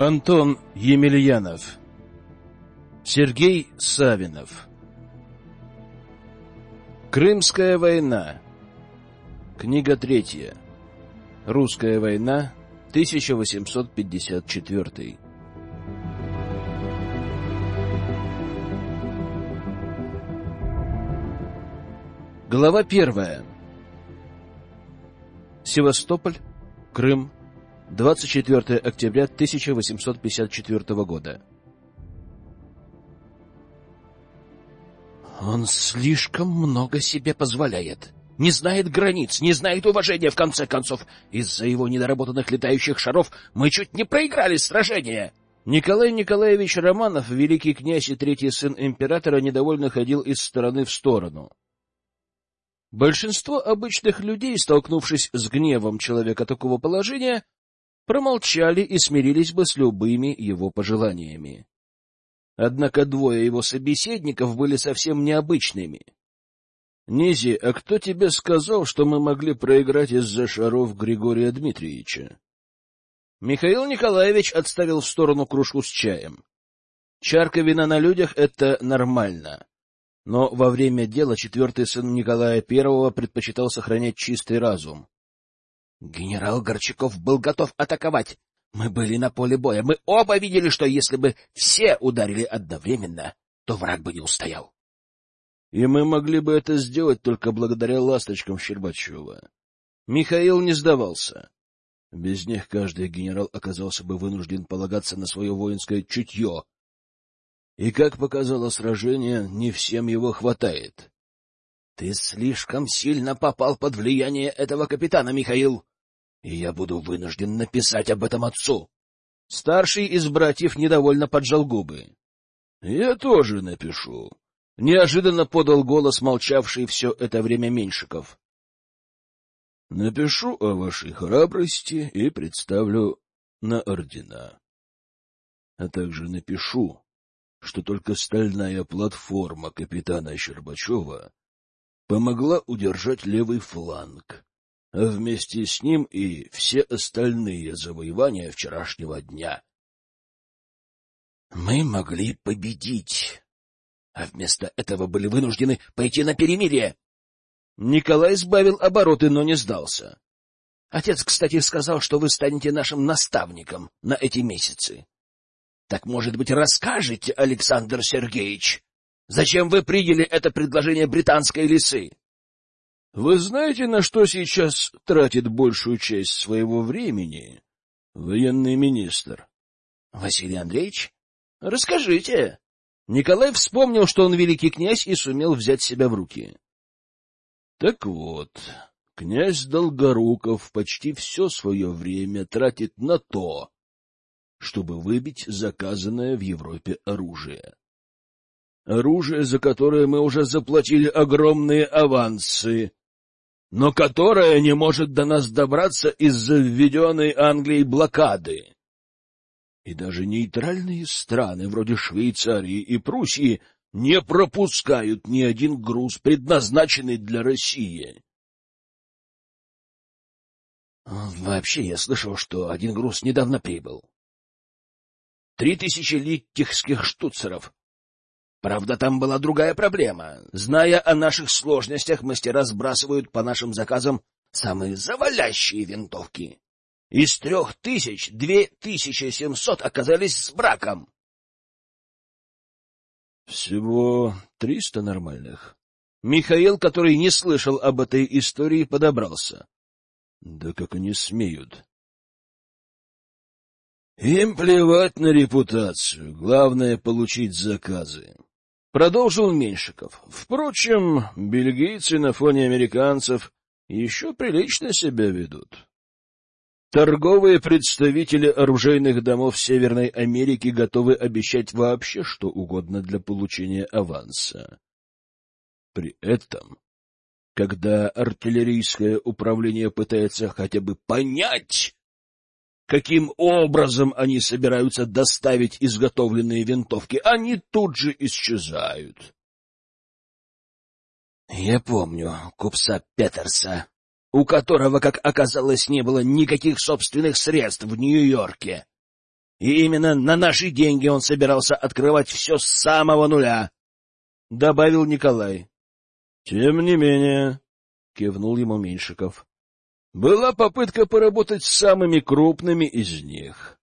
Антон Емельянов. Сергей Савинов. Крымская война. Книга третья. Русская война 1854 Глава первая. Севастополь, Крым, 24 октября 1854 года. Он слишком много себе позволяет. Не знает границ, не знает уважения, в конце концов. Из-за его недоработанных летающих шаров мы чуть не проиграли сражение. Николай Николаевич Романов, великий князь и третий сын императора, недовольно ходил из стороны в сторону. Большинство обычных людей, столкнувшись с гневом человека такого положения, промолчали и смирились бы с любыми его пожеланиями. Однако двое его собеседников были совсем необычными. — Низи, а кто тебе сказал, что мы могли проиграть из-за шаров Григория Дмитриевича? Михаил Николаевич отставил в сторону кружку с чаем. Чарка вина на людях — это нормально. Но во время дела четвертый сын Николая I предпочитал сохранять чистый разум. Генерал Горчаков был готов атаковать. Мы были на поле боя. Мы оба видели, что если бы все ударили одновременно, то враг бы не устоял. И мы могли бы это сделать только благодаря ласточкам Щербачева. Михаил не сдавался. Без них каждый генерал оказался бы вынужден полагаться на свое воинское чутье. И, как показало сражение, не всем его хватает. — Ты слишком сильно попал под влияние этого капитана, Михаил и я буду вынужден написать об этом отцу. Старший из братьев недовольно поджал губы. — Я тоже напишу. Неожиданно подал голос молчавший все это время Меньшиков. — Напишу о вашей храбрости и представлю на ордена. А также напишу, что только стальная платформа капитана Щербачева помогла удержать левый фланг вместе с ним и все остальные завоевания вчерашнего дня. Мы могли победить, а вместо этого были вынуждены пойти на перемирие. Николай сбавил обороты, но не сдался. Отец, кстати, сказал, что вы станете нашим наставником на эти месяцы. Так, может быть, расскажете, Александр Сергеевич, зачем вы приняли это предложение британской лисы? Вы знаете, на что сейчас тратит большую часть своего времени военный министр? Василий Андреевич? Расскажите. Николай вспомнил, что он великий князь и сумел взять себя в руки. Так вот, князь Долгоруков почти все свое время тратит на то, чтобы выбить заказанное в Европе оружие. Оружие, за которое мы уже заплатили огромные авансы, но которая не может до нас добраться из-за введенной Англией блокады. И даже нейтральные страны, вроде Швейцарии и Пруссии, не пропускают ни один груз, предназначенный для России. Вообще, я слышал, что один груз недавно прибыл. Три тысячи литтихских штуцеров Правда, там была другая проблема. Зная о наших сложностях, мастера сбрасывают по нашим заказам самые завалящие винтовки. Из трех тысяч две тысячи семьсот оказались с браком. Всего триста нормальных. Михаил, который не слышал об этой истории, подобрался. Да как они смеют? Им плевать на репутацию, главное — получить заказы. Продолжил Меньшиков. Впрочем, бельгийцы на фоне американцев еще прилично себя ведут. Торговые представители оружейных домов Северной Америки готовы обещать вообще что угодно для получения аванса. При этом, когда артиллерийское управление пытается хотя бы понять, каким образом они собираются доставить изготовленные винтовки, они тут же исчезают. Я помню купца Петерса, у которого, как оказалось, не было никаких собственных средств в Нью-Йорке. И именно на наши деньги он собирался открывать все с самого нуля, — добавил Николай. — Тем не менее, — кивнул ему Меньшиков, — была попытка поработать с самыми крупными из них.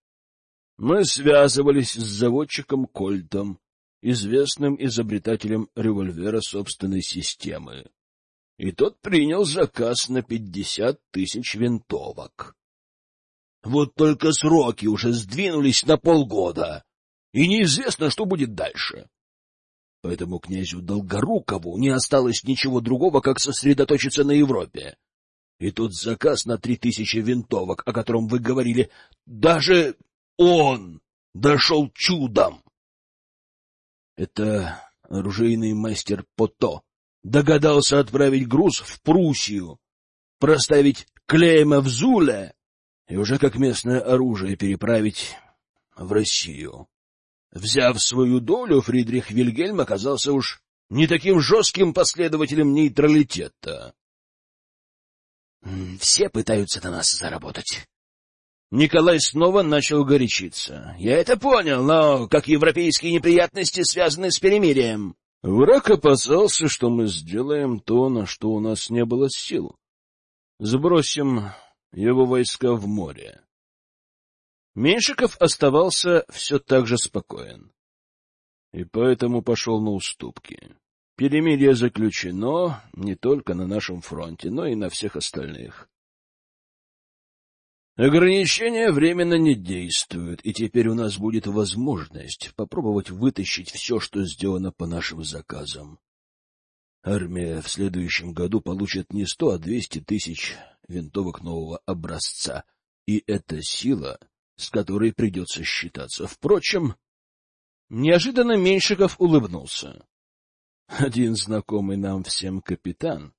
Мы связывались с заводчиком Кольтом, известным изобретателем револьвера собственной системы, и тот принял заказ на пятьдесят тысяч винтовок. Вот только сроки уже сдвинулись на полгода, и неизвестно, что будет дальше. Поэтому князю Долгорукову не осталось ничего другого, как сосредоточиться на Европе. И тот заказ на три тысячи винтовок, о котором вы говорили, даже он дошел чудом. Это оружейный мастер Пото догадался отправить груз в Пруссию, проставить клейма в Зуле и уже как местное оружие переправить в Россию. Взяв свою долю, Фридрих Вильгельм оказался уж не таким жестким последователем нейтралитета. Все пытаются на нас заработать. Николай снова начал горячиться. — Я это понял, но как европейские неприятности связаны с перемирием? Враг опасался, что мы сделаем то, на что у нас не было сил. Сбросим его войска в море. Меньшиков оставался все так же спокоен. И поэтому пошел на уступки. Перемирие заключено не только на нашем фронте, но и на всех остальных. Ограничения временно не действуют, и теперь у нас будет возможность попробовать вытащить все, что сделано по нашим заказам. Армия в следующем году получит не сто, а двести тысяч винтовок нового образца, и это сила, с которой придется считаться. Впрочем, неожиданно Меньшиков улыбнулся. Один знакомый нам всем капитан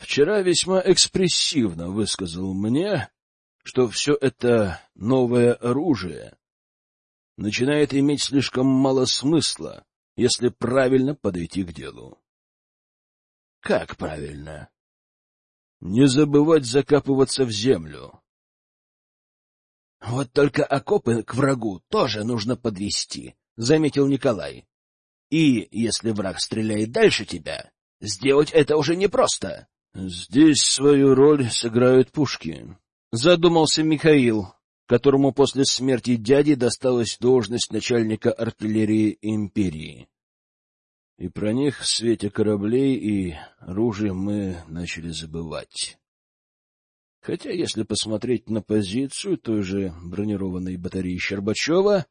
вчера весьма экспрессивно высказал мне, что все это новое оружие начинает иметь слишком мало смысла, если правильно подойти к делу. Как правильно? Не забывать закапываться в землю. Вот только окопы к врагу тоже нужно подвести, заметил Николай. И если враг стреляет дальше тебя, сделать это уже непросто. Здесь свою роль сыграют пушки, задумался Михаил, которому после смерти дяди досталась должность начальника артиллерии империи. И про них в свете кораблей и ружей мы начали забывать. Хотя, если посмотреть на позицию той же бронированной батареи Щербачева,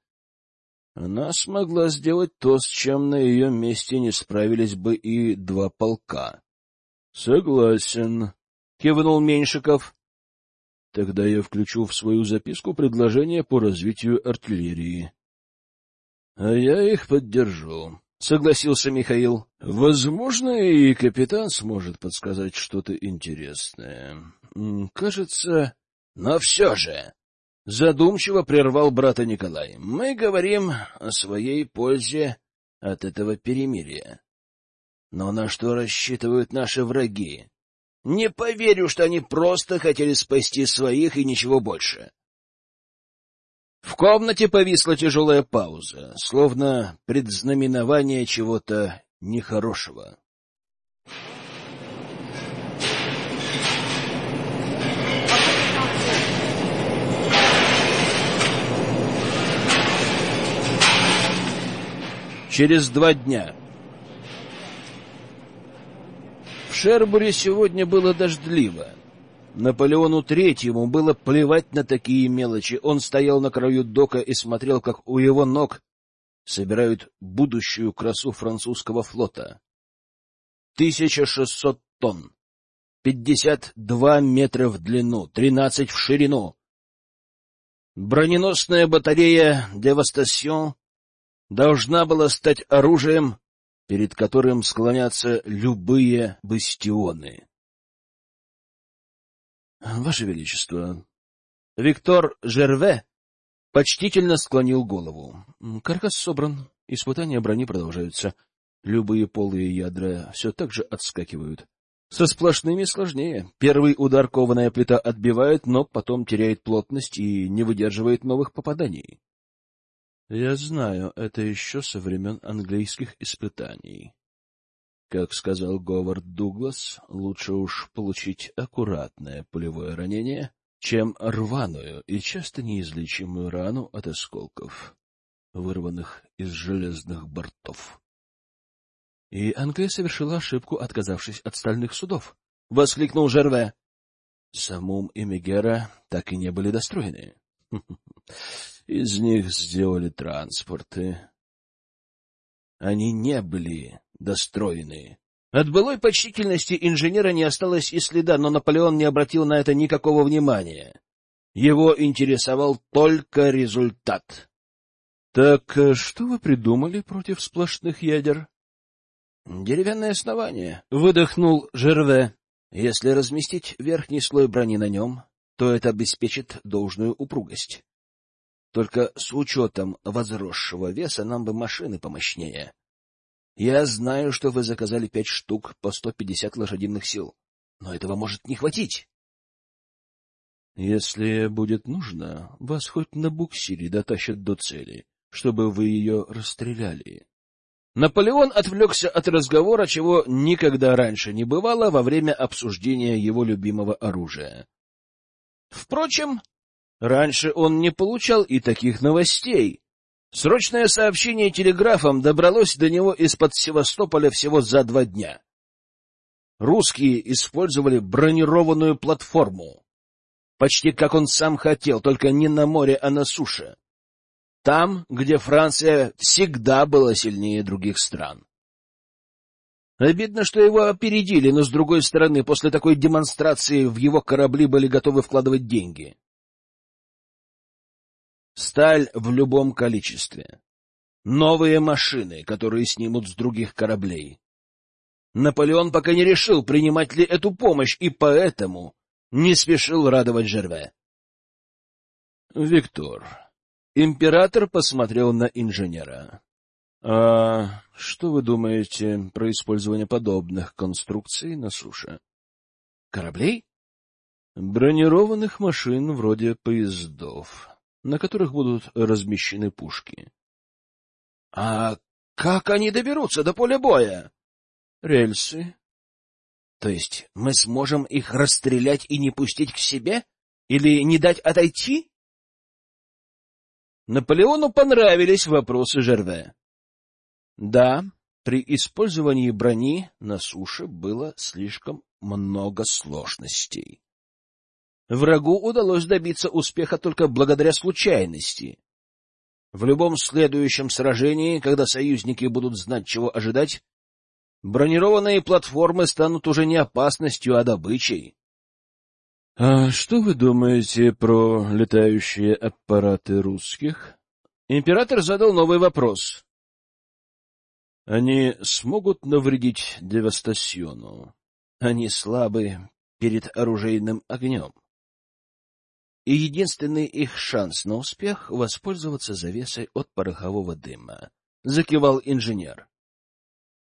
она смогла сделать то, с чем на ее месте не справились бы и два полка. — Согласен, — кивнул Меньшиков. — Тогда я включу в свою записку предложение по развитию артиллерии. — А я их поддержу. — согласился Михаил. — Возможно, и капитан сможет подсказать что-то интересное. Кажется... Но все же... Задумчиво прервал брата Николай. Мы говорим о своей пользе от этого перемирия. Но на что рассчитывают наши враги? Не поверю, что они просто хотели спасти своих и ничего больше. В комнате повисла тяжелая пауза, словно предзнаменование чего-то нехорошего. Через два дня. В Шербуре сегодня было дождливо. Наполеону Третьему было плевать на такие мелочи. Он стоял на краю дока и смотрел, как у его ног собирают будущую красу французского флота. 1600 тонн, 52 метра в длину, 13 в ширину. Броненосная батарея «Девастасьон» должна была стать оружием, перед которым склонятся любые бастионы. — Ваше Величество, Виктор Жерве почтительно склонил голову. Каркас собран, испытания брони продолжаются. Любые полые ядра все так же отскакивают. Со сплошными сложнее. Первый удар кованая плита отбивает, но потом теряет плотность и не выдерживает новых попаданий. Я знаю это еще со времен английских испытаний. Как сказал Говард Дуглас, лучше уж получить аккуратное пулевое ранение, чем рваную и часто неизлечимую рану от осколков, вырванных из железных бортов. И Англия совершила ошибку, отказавшись от стальных судов. — воскликнул Жерве. Самум и Мегера так и не были достроены. Из них сделали транспорты. Они не были достроены. От былой почтительности инженера не осталось и следа, но Наполеон не обратил на это никакого внимания. Его интересовал только результат. — Так э, что вы придумали против сплошных ядер? — Деревянное основание, — выдохнул Жерве. — Если разместить верхний слой брони на нем, то это обеспечит должную упругость. Только с учетом возросшего веса нам бы машины помощнее. Я знаю, что вы заказали пять штук по сто пятьдесят лошадиных сил, но этого может не хватить. Если будет нужно, вас хоть на буксире дотащат до цели, чтобы вы ее расстреляли. Наполеон отвлекся от разговора, чего никогда раньше не бывало во время обсуждения его любимого оружия. Впрочем, раньше он не получал и таких новостей. Срочное сообщение телеграфом добралось до него из-под Севастополя всего за два дня. Русские использовали бронированную платформу. Почти как он сам хотел, только не на море, а на суше. Там, где Франция всегда была сильнее других стран. Обидно, что его опередили, но, с другой стороны, после такой демонстрации в его корабли были готовы вкладывать деньги. Сталь в любом количестве. Новые машины, которые снимут с других кораблей. Наполеон пока не решил, принимать ли эту помощь, и поэтому не спешил радовать Жерве. — Виктор, император посмотрел на инженера. — А что вы думаете про использование подобных конструкций на суше? — Кораблей? — Бронированных машин вроде поездов, на которых будут размещены пушки. — А как они доберутся до поля боя? — Рельсы. — То есть мы сможем их расстрелять и не пустить к себе? Или не дать отойти? Наполеону понравились вопросы Жерве. Да, при использовании брони на суше было слишком много сложностей. Врагу удалось добиться успеха только благодаря случайности. В любом следующем сражении, когда союзники будут знать, чего ожидать, бронированные платформы станут уже не опасностью, а добычей. — А что вы думаете про летающие аппараты русских? Император задал новый вопрос. Они смогут навредить Девастасьону. Они слабы перед оружейным огнем. И единственный их шанс на успех — воспользоваться завесой от порохового дыма, — закивал инженер.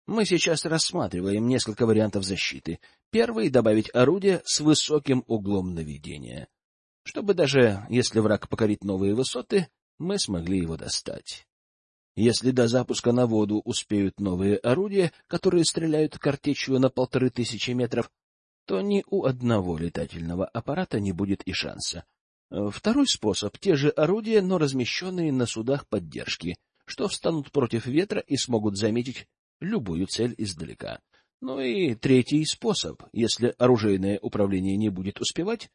Мы сейчас рассматриваем несколько вариантов защиты. Первый — добавить орудие с высоким углом наведения, чтобы даже если враг покорит новые высоты, мы смогли его достать. Если до запуска на воду успеют новые орудия, которые стреляют картечью на полторы тысячи метров, то ни у одного летательного аппарата не будет и шанса. Второй способ — те же орудия, но размещенные на судах поддержки, что встанут против ветра и смогут заметить любую цель издалека. Ну и третий способ, если оружейное управление не будет успевать,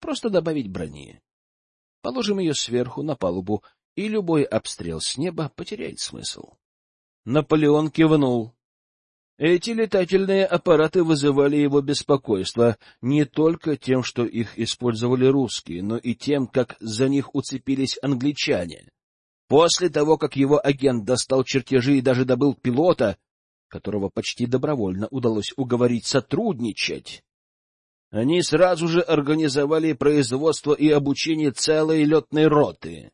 просто добавить брони. Положим ее сверху на палубу и любой обстрел с неба потеряет смысл. Наполеон кивнул. Эти летательные аппараты вызывали его беспокойство не только тем, что их использовали русские, но и тем, как за них уцепились англичане. После того, как его агент достал чертежи и даже добыл пилота, которого почти добровольно удалось уговорить сотрудничать, они сразу же организовали производство и обучение целой летной роты.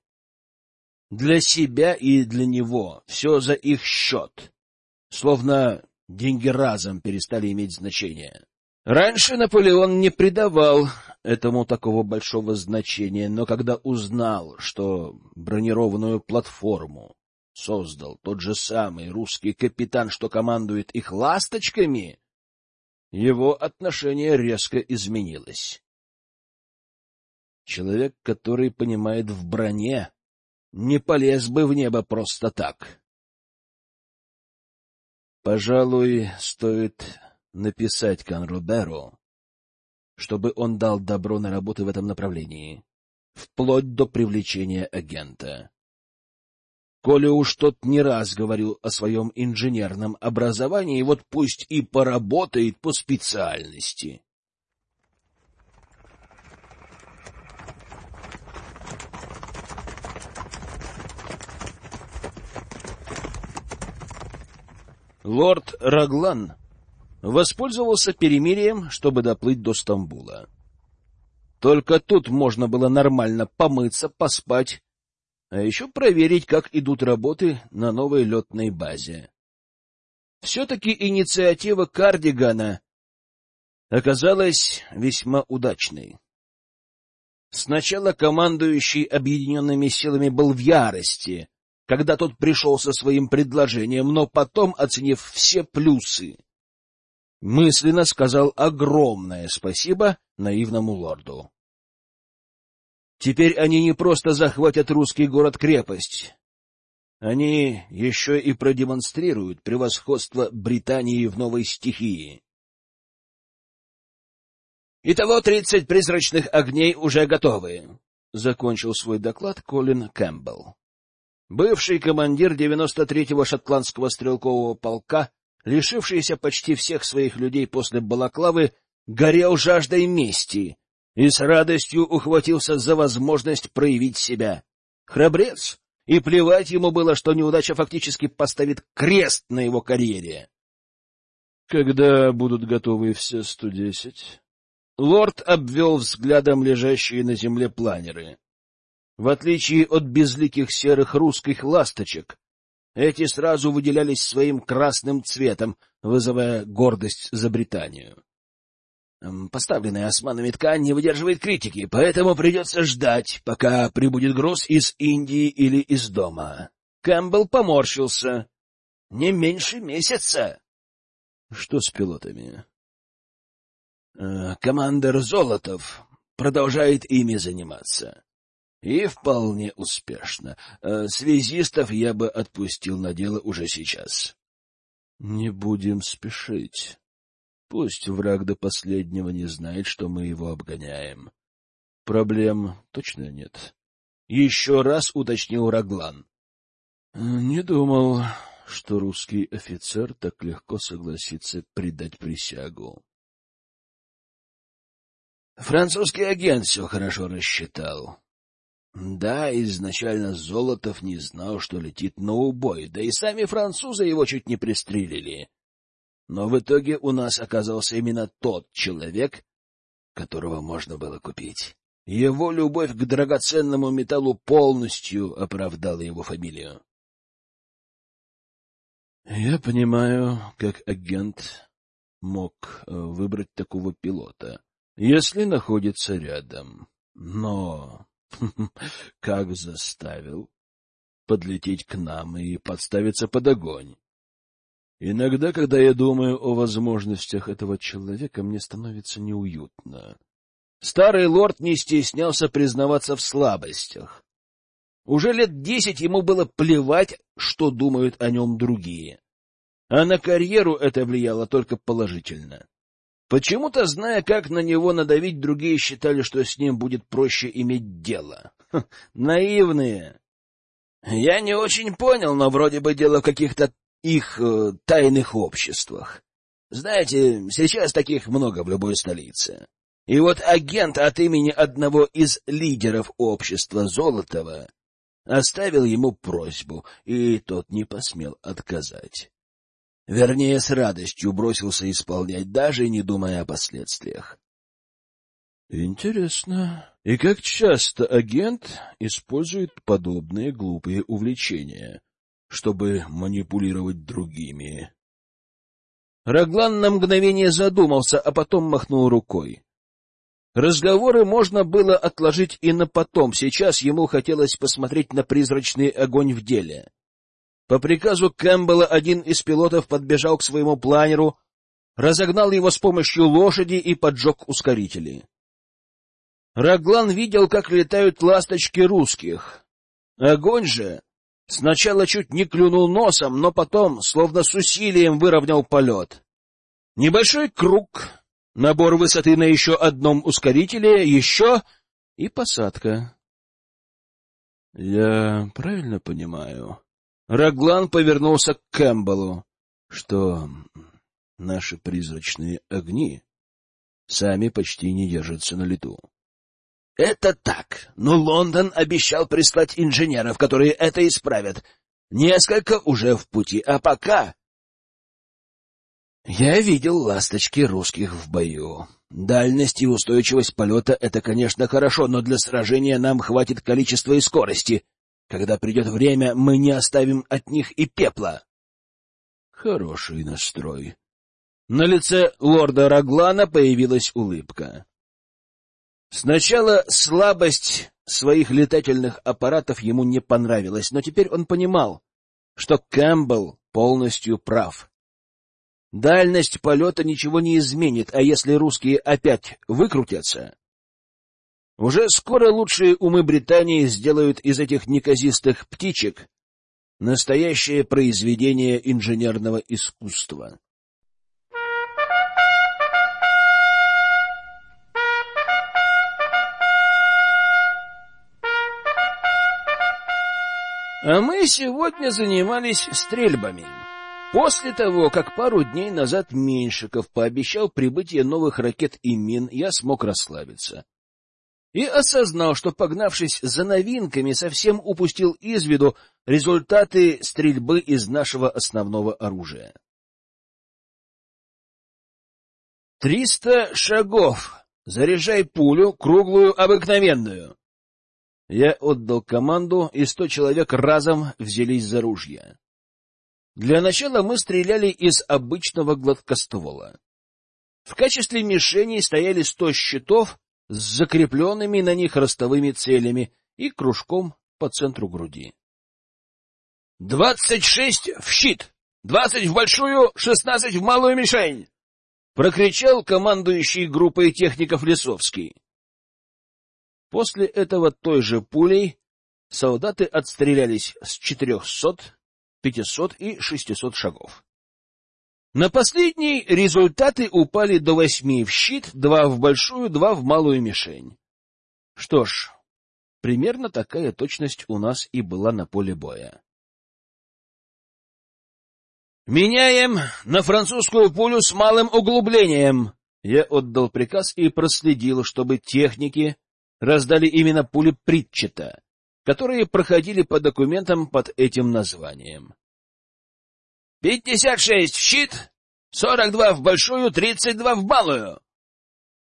Для себя и для него. Все за их счет. Словно деньги разом перестали иметь значение. Раньше Наполеон не придавал этому такого большого значения, но когда узнал, что бронированную платформу создал тот же самый русский капитан, что командует их ласточками, его отношение резко изменилось. Человек, который понимает в броне, не полез бы в небо просто так. Пожалуй, стоит написать Конруберу, чтобы он дал добро на работу в этом направлении, вплоть до привлечения агента. Коля уж тот не раз говорил о своем инженерном образовании, вот пусть и поработает по специальности. Лорд Раглан воспользовался перемирием, чтобы доплыть до Стамбула. Только тут можно было нормально помыться, поспать а еще проверить, как идут работы на новой летной базе. Все-таки инициатива Кардигана оказалась весьма удачной. Сначала командующий объединенными силами был в ярости, когда тот пришел со своим предложением, но потом, оценив все плюсы, мысленно сказал огромное спасибо наивному лорду. Теперь они не просто захватят русский город-крепость. Они еще и продемонстрируют превосходство Британии в новой стихии. «Итого тридцать призрачных огней уже готовы», — закончил свой доклад Колин Кэмпбелл. Бывший командир 93-го шотландского стрелкового полка, лишившийся почти всех своих людей после Балаклавы, горел жаждой мести и с радостью ухватился за возможность проявить себя. Храбрец, и плевать ему было, что неудача фактически поставит крест на его карьере. — Когда будут готовы все сто десять? Лорд обвел взглядом лежащие на земле планеры. В отличие от безликих серых русских ласточек, эти сразу выделялись своим красным цветом, вызывая гордость за Британию. Поставленная османами ткань не выдерживает критики, поэтому придется ждать, пока прибудет груз из Индии или из дома. Кэмпбелл поморщился. Не меньше месяца. Что с пилотами? Э, командир Золотов продолжает ими заниматься. И вполне успешно. Э, связистов я бы отпустил на дело уже сейчас. Не будем спешить. Пусть враг до последнего не знает, что мы его обгоняем. Проблем точно нет. Еще раз уточнил Раглан. Не думал, что русский офицер так легко согласится предать присягу. Французский агент все хорошо рассчитал. Да, изначально Золотов не знал, что летит на убой, да и сами французы его чуть не пристрелили. Но в итоге у нас оказался именно тот человек, которого можно было купить. Его любовь к драгоценному металлу полностью оправдала его фамилию. Я понимаю, как агент мог э, выбрать такого пилота, если находится рядом. Но как заставил подлететь к нам и подставиться под огонь? Иногда, когда я думаю о возможностях этого человека, мне становится неуютно. Старый лорд не стеснялся признаваться в слабостях. Уже лет десять ему было плевать, что думают о нем другие. А на карьеру это влияло только положительно. Почему-то, зная, как на него надавить, другие считали, что с ним будет проще иметь дело. Ха, наивные. Я не очень понял, но вроде бы дело в каких-то их э, тайных обществах. Знаете, сейчас таких много в любой столице. И вот агент от имени одного из лидеров общества Золотова оставил ему просьбу, и тот не посмел отказать. Вернее, с радостью бросился исполнять, даже не думая о последствиях. Интересно. И как часто агент использует подобные глупые увлечения? чтобы манипулировать другими. Раглан на мгновение задумался, а потом махнул рукой. Разговоры можно было отложить и на потом. Сейчас ему хотелось посмотреть на призрачный огонь в деле. По приказу Кэмпбелла один из пилотов подбежал к своему планеру, разогнал его с помощью лошади и поджег ускорители. Раглан видел, как летают ласточки русских. Огонь же сначала чуть не клюнул носом, но потом, словно с усилием, выровнял полет. Небольшой круг, набор высоты на еще одном ускорителе, еще и посадка. — Я правильно понимаю? Раглан повернулся к Кэмпбеллу, что наши призрачные огни сами почти не держатся на лету. — Это так, но Лондон обещал прислать инженеров, которые это исправят. Несколько уже в пути, а пока я видел ласточки русских в бою. Дальность и устойчивость полета — это, конечно, хорошо, но для сражения нам хватит количества и скорости. Когда придет время, мы не оставим от них и пепла. Хороший настрой. На лице лорда Раглана появилась улыбка. Сначала слабость своих летательных аппаратов ему не понравилась, но теперь он понимал, что Кэмпбелл полностью прав. Дальность полета ничего не изменит, а если русские опять выкрутятся, уже скоро лучшие умы Британии сделают из этих неказистых птичек настоящее произведение инженерного искусства. А мы сегодня занимались стрельбами. После того, как пару дней назад Меньшиков пообещал прибытие новых ракет и мин, я смог расслабиться. И осознал, что, погнавшись за новинками, совсем упустил из виду результаты стрельбы из нашего основного оружия. «Триста шагов! Заряжай пулю, круглую, обыкновенную!» Я отдал команду, и сто человек разом взялись за ружья. Для начала мы стреляли из обычного гладкоствола. В качестве мишеней стояли сто щитов с закрепленными на них ростовыми целями и кружком по центру груди. — Двадцать шесть в щит! Двадцать в большую, шестнадцать в малую мишень! — прокричал командующий группой техников Лесовский. После этого той же пулей солдаты отстрелялись с четырехсот 500 и 600 шагов. На последний результаты упали до восьми в щит, два в большую, два в малую мишень. Что ж, примерно такая точность у нас и была на поле боя. «Меняем на французскую пулю с малым углублением!» Я отдал приказ и проследил, чтобы техники раздали именно пули Притчета, которые проходили по документам под этим названием. «Пятьдесят шесть в щит, сорок два в большую, тридцать два в малую!»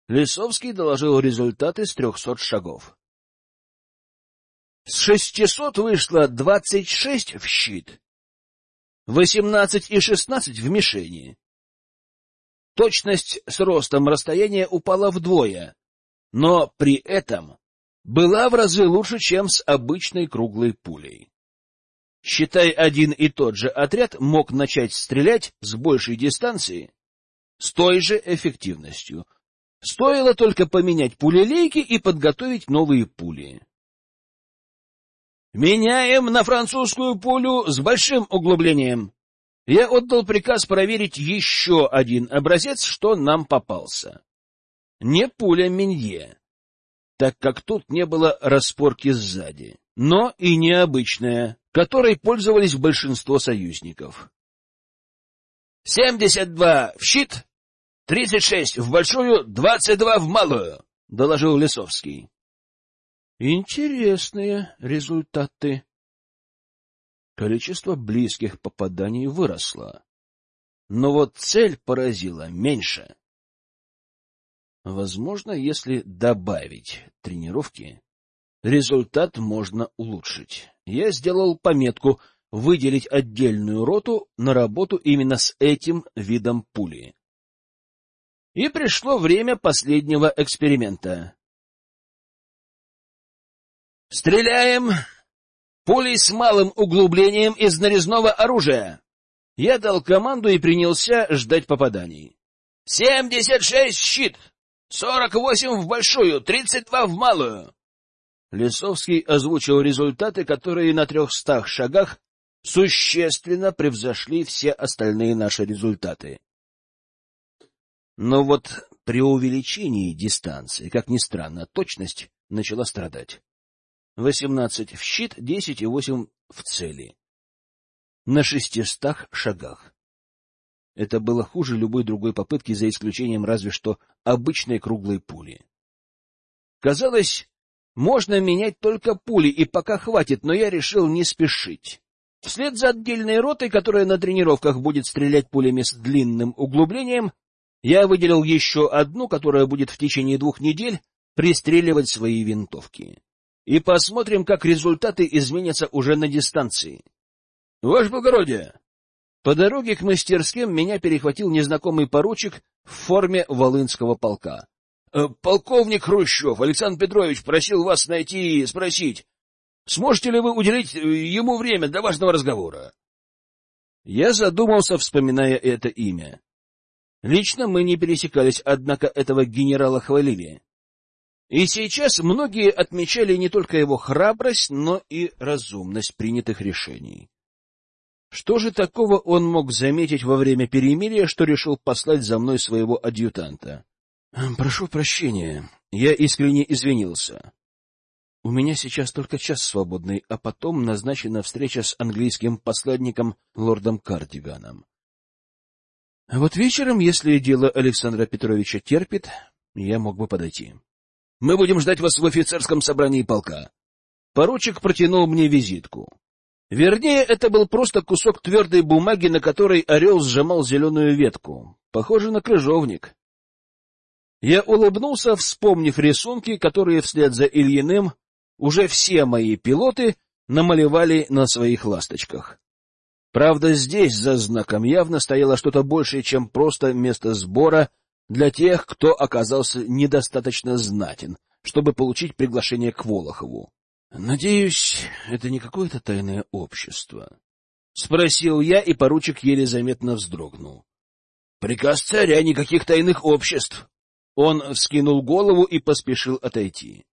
Лисовский доложил результаты с трехсот шагов. С шестисот вышло двадцать шесть в щит, восемнадцать и шестнадцать в мишени. Точность с ростом расстояния упала вдвое, но при этом была в разы лучше, чем с обычной круглой пулей. Считай, один и тот же отряд мог начать стрелять с большей дистанции с той же эффективностью. Стоило только поменять пулелейки и подготовить новые пули. «Меняем на французскую пулю с большим углублением!» Я отдал приказ проверить еще один образец, что нам попался. Не пуля Минье, так как тут не было распорки сзади, но и необычная, которой пользовались большинство союзников. «Семьдесят два в щит, тридцать шесть в большую, двадцать два в малую», — доложил Лесовский. Интересные результаты. Количество близких попаданий выросло, но вот цель поразила меньше. Возможно, если добавить тренировки, результат можно улучшить. Я сделал пометку выделить отдельную роту на работу именно с этим видом пули. И пришло время последнего эксперимента. Стреляем пулей с малым углублением из нарезного оружия. Я дал команду и принялся ждать попаданий. «Семьдесят шесть щит! Сорок восемь в большую, тридцать два в малую!» Лесовский озвучил результаты, которые на трехстах шагах существенно превзошли все остальные наши результаты. Но вот при увеличении дистанции, как ни странно, точность начала страдать. Восемнадцать в щит, десять и восемь в цели. На шестистах шагах. Это было хуже любой другой попытки, за исключением разве что обычной круглой пули. Казалось, можно менять только пули, и пока хватит, но я решил не спешить. Вслед за отдельной ротой, которая на тренировках будет стрелять пулями с длинным углублением, я выделил еще одну, которая будет в течение двух недель пристреливать свои винтовки. И посмотрим, как результаты изменятся уже на дистанции. — Ваше благородие! По дороге к мастерским меня перехватил незнакомый поручик в форме Волынского полка. Э, — Полковник Хрущев, Александр Петрович, просил вас найти и спросить, сможете ли вы уделить э, ему время для важного разговора? Я задумался, вспоминая это имя. Лично мы не пересекались, однако этого генерала хвалили. И сейчас многие отмечали не только его храбрость, но и разумность принятых решений. Что же такого он мог заметить во время перемирия, что решил послать за мной своего адъютанта? — Прошу прощения, я искренне извинился. У меня сейчас только час свободный, а потом назначена встреча с английским посланником лордом Кардиганом. А вот вечером, если дело Александра Петровича терпит, я мог бы подойти. — Мы будем ждать вас в офицерском собрании полка. Поручик протянул мне визитку. Вернее, это был просто кусок твердой бумаги, на которой орел сжимал зеленую ветку. Похоже на крыжовник. Я улыбнулся, вспомнив рисунки, которые вслед за Ильиным уже все мои пилоты намалевали на своих ласточках. Правда, здесь за знаком явно стояло что-то большее, чем просто место сбора для тех, кто оказался недостаточно знатен, чтобы получить приглашение к Волохову. Надеюсь, это не какое-то тайное общество? Спросил я, и поручик еле заметно вздрогнул. Приказ царя никаких тайных обществ. Он вскинул голову и поспешил отойти.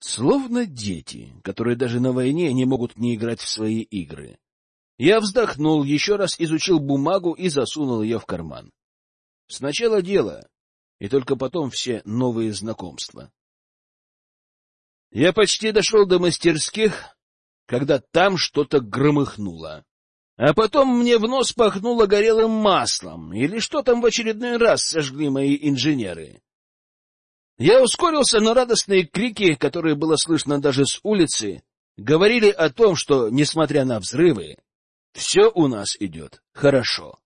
Словно дети, которые даже на войне не могут не играть в свои игры. Я вздохнул, еще раз изучил бумагу и засунул ее в карман. Сначала дело, и только потом все новые знакомства. Я почти дошел до мастерских, когда там что-то громыхнуло. А потом мне в нос пахнуло горелым маслом, или что там в очередной раз сожгли мои инженеры. Я ускорился, но радостные крики, которые было слышно даже с улицы, говорили о том, что, несмотря на взрывы, все у нас идет хорошо.